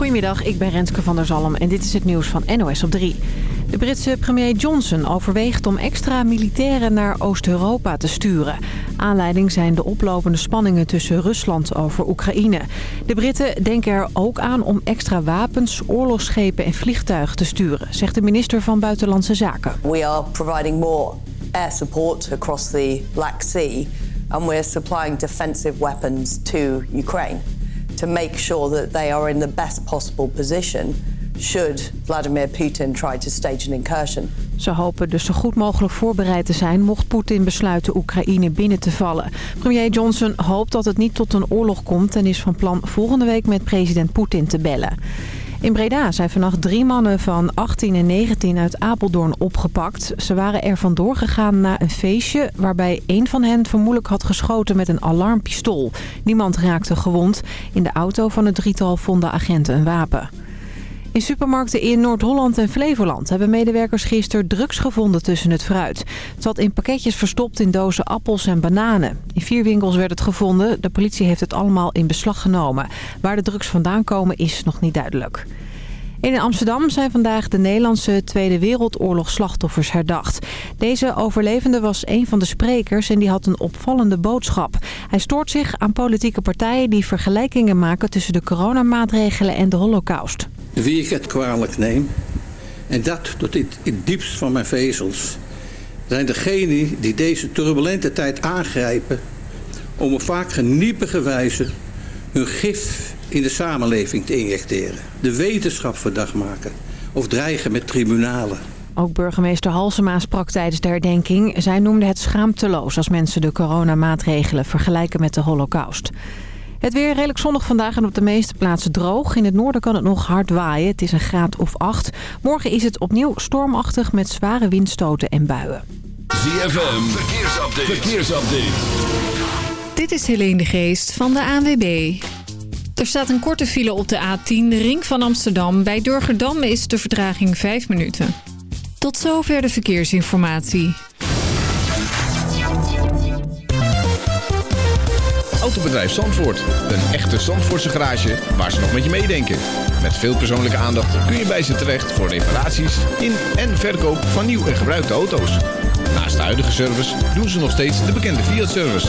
Goedemiddag, ik ben Renske van der Zalm en dit is het nieuws van NOS op 3. De Britse premier Johnson overweegt om extra militairen naar Oost-Europa te sturen. Aanleiding zijn de oplopende spanningen tussen Rusland over Oekraïne. De Britten denken er ook aan om extra wapens, oorlogsschepen en vliegtuigen te sturen, zegt de minister van Buitenlandse Zaken. We are providing more air support across the Black Sea and we're supplying defensive weapons to Ukraine to make sure that they are in the best possible position should Vladimir Putin try to stage an incursion. Ze hopen dus zo goed mogelijk voorbereid te zijn mocht Poetin besluiten Oekraïne binnen te vallen. Premier Johnson hoopt dat het niet tot een oorlog komt en is van plan volgende week met president Poetin te bellen. In Breda zijn vannacht drie mannen van 18 en 19 uit Apeldoorn opgepakt. Ze waren er vandoor gegaan na een feestje waarbij een van hen vermoedelijk had geschoten met een alarmpistool. Niemand raakte gewond. In de auto van het drietal vonden agenten een wapen. In supermarkten in Noord-Holland en Flevoland hebben medewerkers gisteren drugs gevonden tussen het fruit. Het zat in pakketjes verstopt in dozen appels en bananen. In vier winkels werd het gevonden. De politie heeft het allemaal in beslag genomen. Waar de drugs vandaan komen is nog niet duidelijk. In Amsterdam zijn vandaag de Nederlandse Tweede Wereldoorlog slachtoffers herdacht. Deze overlevende was een van de sprekers en die had een opvallende boodschap. Hij stoort zich aan politieke partijen die vergelijkingen maken tussen de coronamaatregelen en de holocaust. Wie ik het kwalijk neem, en dat tot in het diepst van mijn vezels, zijn degenen die deze turbulente tijd aangrijpen om op vaak geniepige wijze hun gif in de samenleving te injecteren. De wetenschap verdacht maken of dreigen met tribunalen. Ook burgemeester Halsema sprak tijdens de herdenking. Zij noemde het schaamteloos als mensen de coronamaatregelen vergelijken met de holocaust. Het weer redelijk zonnig vandaag en op de meeste plaatsen droog. In het noorden kan het nog hard waaien. Het is een graad of acht. Morgen is het opnieuw stormachtig met zware windstoten en buien. ZFM, verkeersupdate. verkeersupdate. Dit is Helene de Geest van de ANWB. Er staat een korte file op de A10, de ring van Amsterdam. Bij Durgerdam is de vertraging 5 minuten. Tot zover de verkeersinformatie. Autobedrijf Zandvoort. Een echte Zandvoortse garage waar ze nog met je meedenken. Met veel persoonlijke aandacht kun je bij ze terecht voor reparaties in en verkoop van nieuw en gebruikte auto's. Naast de huidige service doen ze nog steeds de bekende Fiat-service.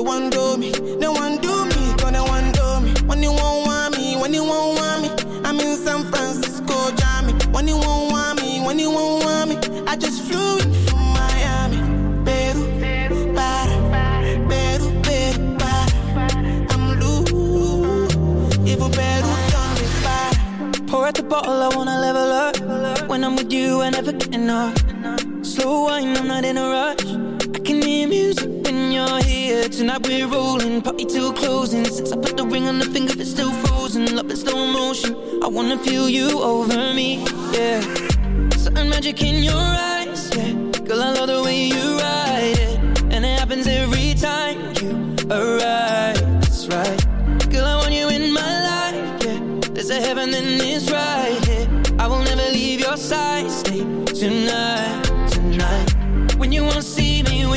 they want do me, they want do me, they want do me. When you won't want me, when you won't want me, I'm in San Francisco, Jammy. When you won't want me, when you won't want me, I just flew in from Miami. Peru, para, Peru, Peru. I'm loose, even Peru done me para. Pour out the bottle, I wanna level up. When I'm with you, I never get enough. Slow wine, I'm not in a rush. I can hear music you're here. Tonight we're rolling, party till closing. Since I put the ring on the finger, it's still frozen. Love in slow motion. I wanna feel you over me, yeah. Certain magic in your eyes, yeah. Girl, I love the way you ride it, and it happens every time you arrive.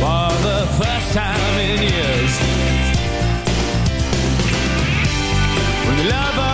for the first time in years. When you love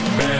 Man.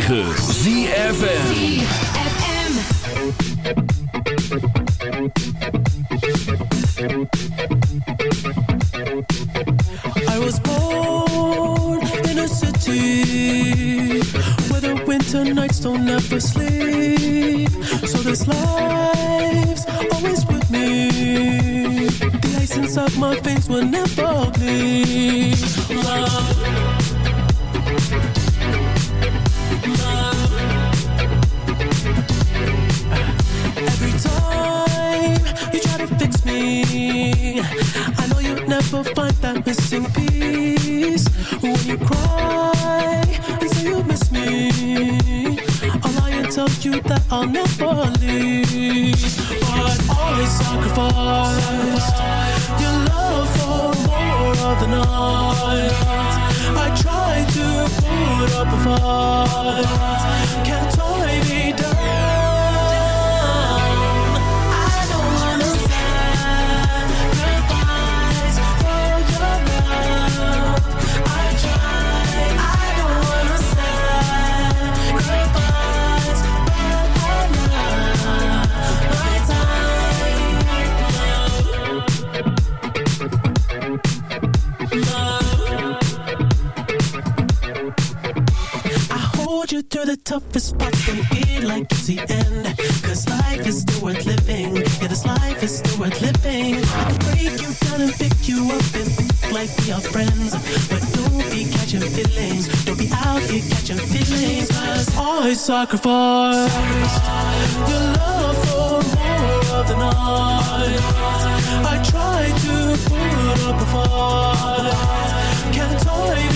9. Fight, toughest parts you feel like it's the end. Cause life is still worth living. Yeah, this life is still worth living. I can break you down and pick you up and think like we are friends. But don't be catching feelings. Don't be out here catching feelings. Cause I sacrifice your love for more of the night. I try to put up a fight. Can't tie